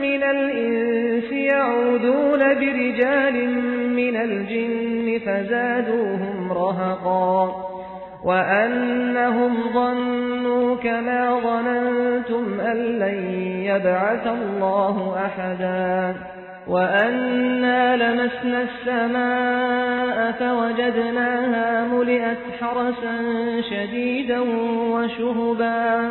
من الإنس يعودون برجال من الجن فزادوهم رهقا وأنهم ظنوا كما ظننتم أن لن يبعث الله أحدا وأنا لمسنا السماء فوجدناها ملئت حرسا شديدا وشهبا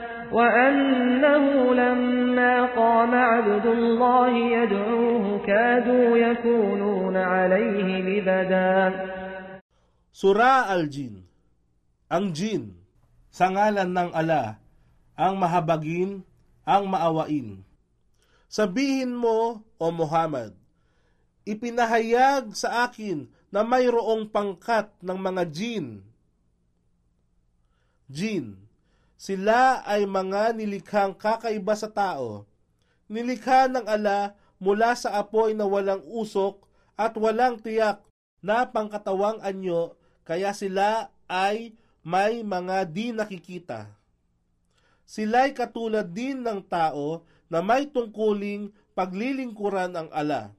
وأنه لما قام عبد الله يدعوه كادوا يكونون عليه لبدا Sura Al-Jin Ang Jin Sa ngalan ng ala Ang mahabagin Ang maawain Sabihin mo, O Muhammad, ipinahayag sa akin na mayroong pangkat ng mga jin. Jin, sila ay mga nilikhang kakaiba sa tao. Nilikha ng ala mula sa apoy na walang usok at walang tiyak na pangkatawang anyo kaya sila ay may mga di nakikita. Sila'y katulad din ng tao na may tungkuling paglilingkuran ang ala.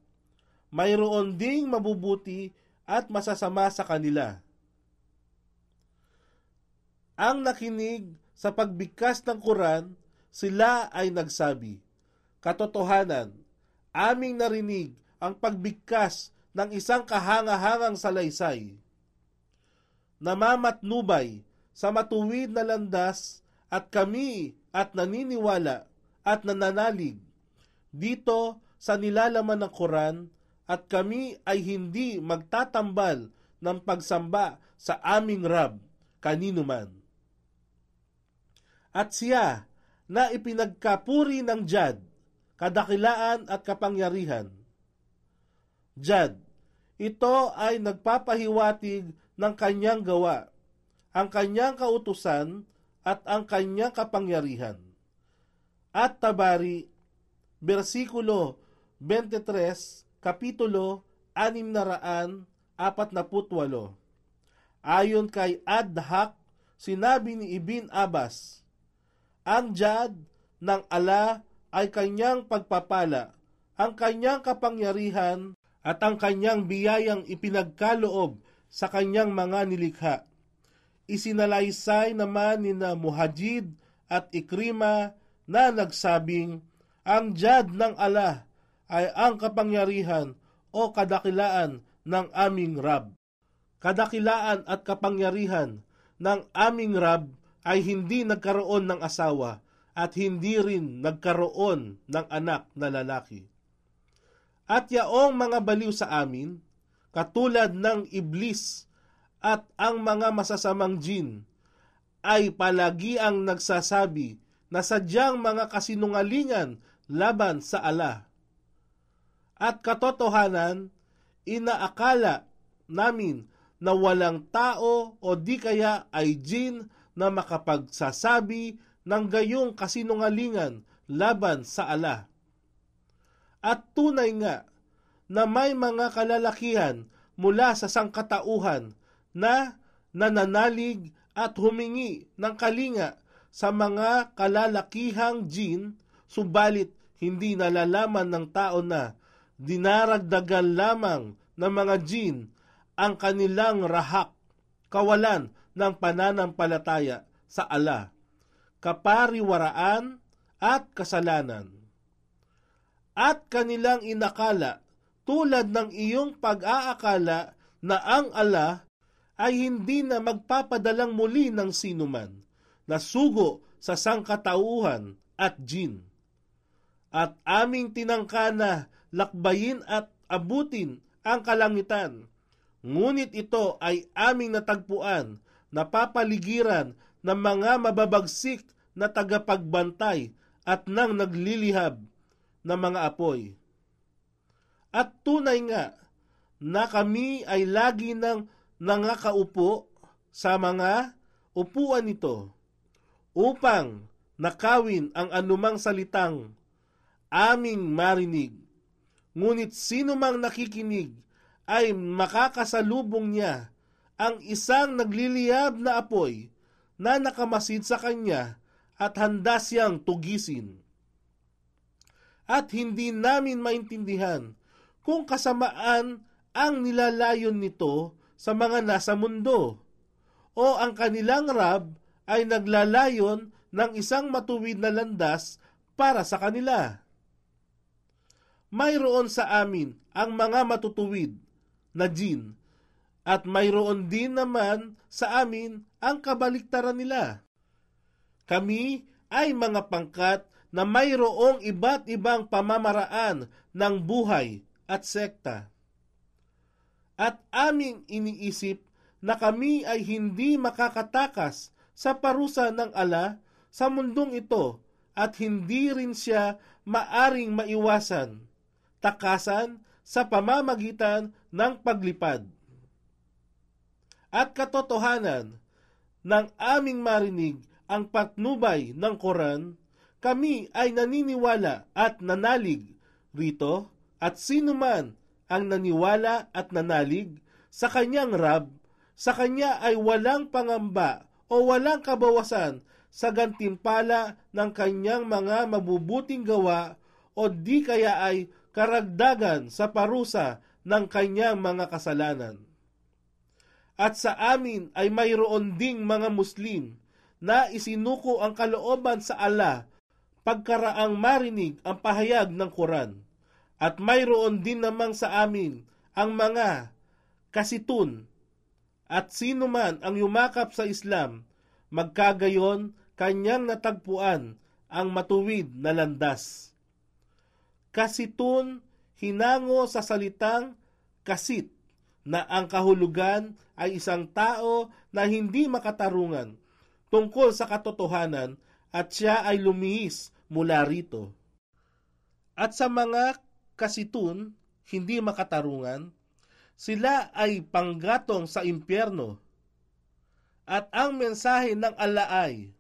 Mayroon ding mabubuti at masasama sa kanila. Ang nakinig sa pagbigkas ng Quran, sila ay nagsabi, Katotohanan, aming narinig ang pagbigkas ng isang kahangahangang salaysay. Namamatnubay sa matuwid na landas at kami at naniniwala at nananalig dito sa nilalaman ng Quran at kami ay hindi magtatambal ng pagsamba sa aming Rab kanino man. At siya na ipinagkapuri ng Jad, kadakilaan at kapangyarihan. Jad, ito ay nagpapahiwatig ng kanyang gawa, ang kanyang kautusan at ang kanyang kapangyarihan. At tabari, versikulo 23, kapitulo 648. Ayon kay Adhak, sinabi ni Ibn Abbas, Ang jad ng ala ay kanyang pagpapala, ang kanyang kapangyarihan at ang kanyang biyayang ipinagkaloob sa kanyang mga nilikha. Isinalaysay naman ni na Muhajid at Ikrima na nagsabing, ang jad ng ala ay ang kapangyarihan o kadakilaan ng aming Rab. Kadakilaan at kapangyarihan ng aming Rab ay hindi nagkaroon ng asawa at hindi rin nagkaroon ng anak na lalaki. At yaong mga baliw sa amin, katulad ng iblis at ang mga masasamang jin, ay palagi ang nagsasabi na sadyang mga kasinungalingan laban sa ala. At katotohanan, inaakala namin na walang tao o di kaya ay jin na makapagsasabi ng gayong kasinungalingan laban sa ala. At tunay nga na may mga kalalakihan mula sa sangkatauhan na nananalig at humingi ng kalinga sa mga kalalakihang jin, subalit hindi nalalaman ng tao na dinaragdagan lamang ng mga jin ang kanilang rahak, kawalan ng pananampalataya sa ala, kapariwaraan at kasalanan. At kanilang inakala tulad ng iyong pag-aakala na ang ala ay hindi na magpapadalang muli ng sinuman na sugo sa sangkatauhan at jin. At aming tinangka na lakbayin at abutin ang kalangitan. Ngunit ito ay aming natagpuan na papaligiran ng mga mababagsik na tagapagbantay at nang naglilihab ng mga apoy. At tunay nga na kami ay lagi nang nangakaupo sa mga upuan nito upang nakawin ang anumang salitang aming marinig. Ngunit sino mang nakikinig ay makakasalubong niya ang isang nagliliyab na apoy na nakamasid sa kanya at handa siyang tugisin. At hindi namin maintindihan kung kasamaan ang nilalayon nito sa mga nasa mundo o ang kanilang rab ay naglalayon ng isang matuwid na landas para sa kanila. Mayroon sa amin ang mga matutuwid na jin at mayroon din naman sa amin ang kabaliktaran nila. Kami ay mga pangkat na mayroong iba't ibang pamamaraan ng buhay at sekta. At aming iniisip na kami ay hindi makakatakas sa parusa ng ala sa mundong ito at hindi rin siya maaring maiwasan takasan sa pamamagitan ng paglipad. At katotohanan, ng aming marinig ang patnubay ng Koran, kami ay naniniwala at nanalig rito at sino man ang naniwala at nanalig sa kanyang Rab, sa kanya ay walang pangamba o walang kabawasan sa gantimpala ng kanyang mga mabubuting gawa o di kaya ay karagdagan sa parusa ng kanyang mga kasalanan. At sa amin ay mayroon ding mga Muslim na isinuko ang kalooban sa ala pagkaraang marinig ang pahayag ng Quran. At mayroon din namang sa amin ang mga kasitun. At sino man ang yumakap sa Islam, magkagayon kanyang natagpuan ang matuwid na landas. Kasitun hinango sa salitang kasit na ang kahulugan ay isang tao na hindi makatarungan tungkol sa katotohanan at siya ay lumihis mula rito. At sa mga kasitun, hindi makatarungan, sila ay panggatong sa impyerno. At ang mensahe ng Allah ay,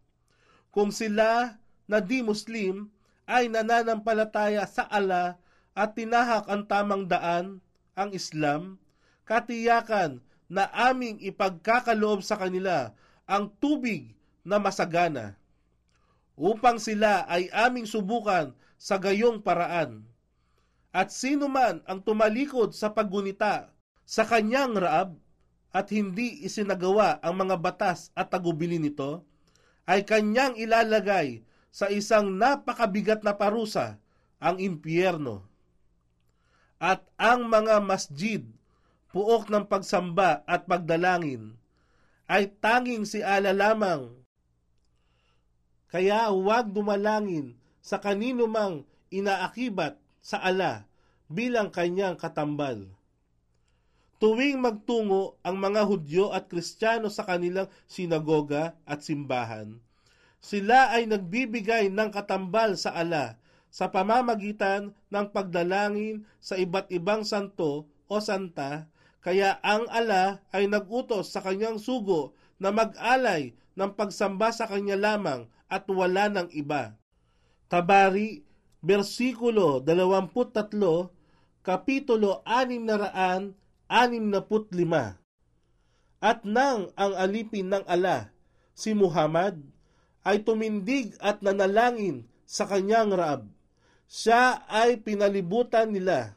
kung sila na di Muslim ay nananampalataya sa ala at tinahak ang tamang daan, ang Islam, katiyakan na aming ipagkakaloob sa kanila ang tubig na masagana upang sila ay aming subukan sa gayong paraan. At sino man ang tumalikod sa paggunita sa kanyang raab at hindi isinagawa ang mga batas at tagubili nito, ay kanyang ilalagay sa isang napakabigat na parusa, ang impyerno. At ang mga masjid, puok ng pagsamba at pagdalangin, ay tanging si ala lamang. Kaya huwag dumalangin sa kanino mang inaakibat sa ala bilang kanyang katambal. Tuwing magtungo ang mga Hudyo at Kristiyano sa kanilang sinagoga at simbahan, sila ay nagbibigay ng katambal sa ala sa pamamagitan ng pagdalangin sa iba't ibang santo o santa, kaya ang ala ay nagutos sa kanyang sugo na mag-alay ng pagsamba sa kanya lamang at wala ng iba. Tabari, versikulo 23, kapitulo 665. At nang ang alipin ng ala, si Muhammad, ay tumindig at nanalangin sa kanyang raab. Siya ay pinalibutan nila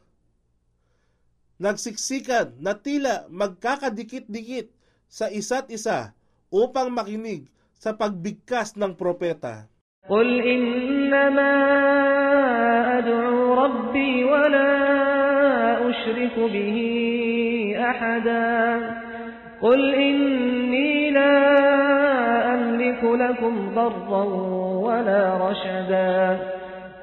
Nagsiksikan na tila magkakadikit-dikit sa isa't isa upang makinig sa pagbigkas ng propeta. قل إنما أدعو ربي ولا أشرك به أحدا قل إني لا أملك لكم ضرا ولا رشدا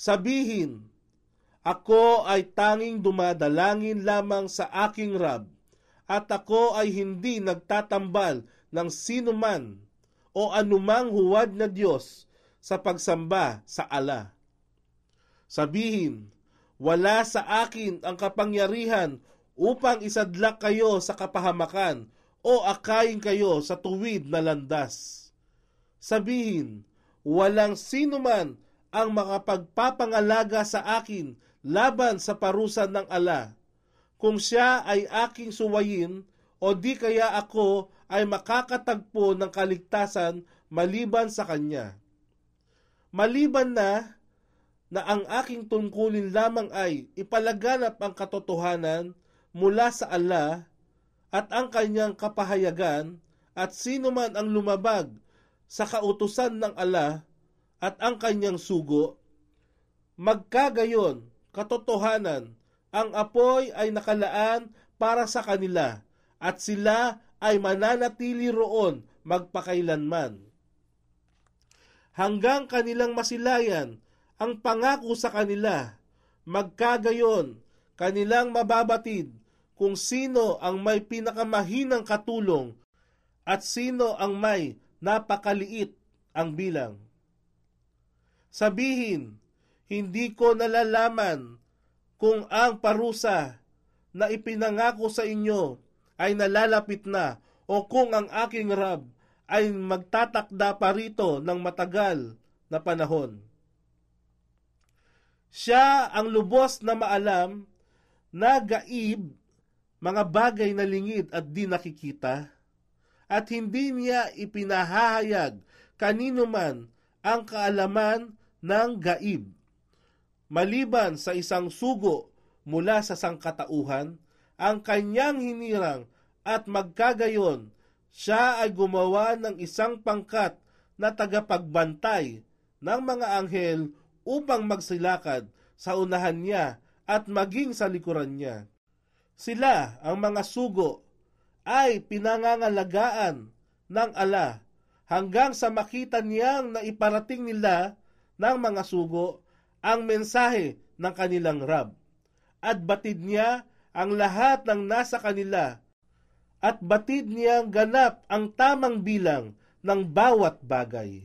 Sabihin, Ako ay tanging dumadalangin lamang sa aking Rab, at ako ay hindi nagtatambal ng sino man o anumang huwad na Diyos sa pagsamba sa ala. Sabihin, wala sa akin ang kapangyarihan upang isadlak kayo sa kapahamakan o akayin kayo sa tuwid na landas. Sabihin, walang sino man ang makapagpapangalaga sa akin laban sa parusa ng ala. Kung siya ay aking suwayin o di kaya ako ay makakatagpo ng kaligtasan maliban sa kanya. Maliban na na ang aking tungkulin lamang ay ipalaganap ang katotohanan mula sa ala at ang kanyang kapahayagan at sino man ang lumabag sa kautusan ng ala at ang kanyang sugo, magkagayon, katotohanan, ang apoy ay nakalaan para sa kanila at sila ay mananatili roon magpakailanman. Hanggang kanilang masilayan ang pangako sa kanila, magkagayon, kanilang mababatid kung sino ang may pinakamahinang katulong at sino ang may napakaliit ang bilang. Sabihin, hindi ko nalalaman kung ang parusa na ipinangako sa inyo ay nalalapit na o kung ang aking Rab ay magtatakda pa rito ng matagal na panahon. Siya ang lubos na maalam na gaib mga bagay na lingid at di nakikita at hindi niya ipinahahayag kanino man ang kaalaman ng gaib. Maliban sa isang sugo mula sa sangkatauhan, ang kanyang hinirang at magkagayon, siya ay gumawa ng isang pangkat na tagapagbantay ng mga anghel upang magsilakad sa unahan niya at maging sa likuran niya. Sila, ang mga sugo, ay pinangangalagaan ng ala hanggang sa makita niyang na iparating nila ng mga sugo ang mensahe ng kanilang Rab. At batid niya ang lahat ng nasa kanila at batid niyang ganap ang tamang bilang ng bawat bagay.